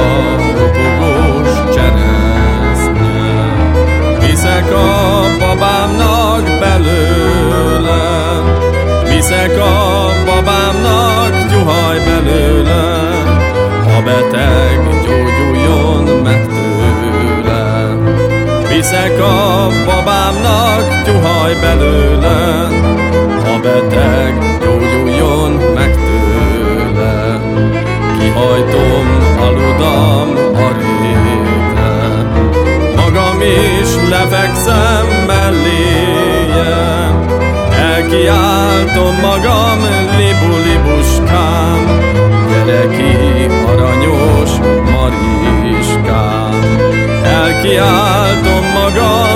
a ropogós cseresznye. Viszek a babámnak belőle, viszek a babámnak tyuhaj belőle, ha beteg gyógyuljon meg tőle. Viszek a babámnak belőle, lefekszem melléje. Elkiáltom magam, libu-libuskám, gyere ki, aranyos Mariskám. Elkiáltom magam,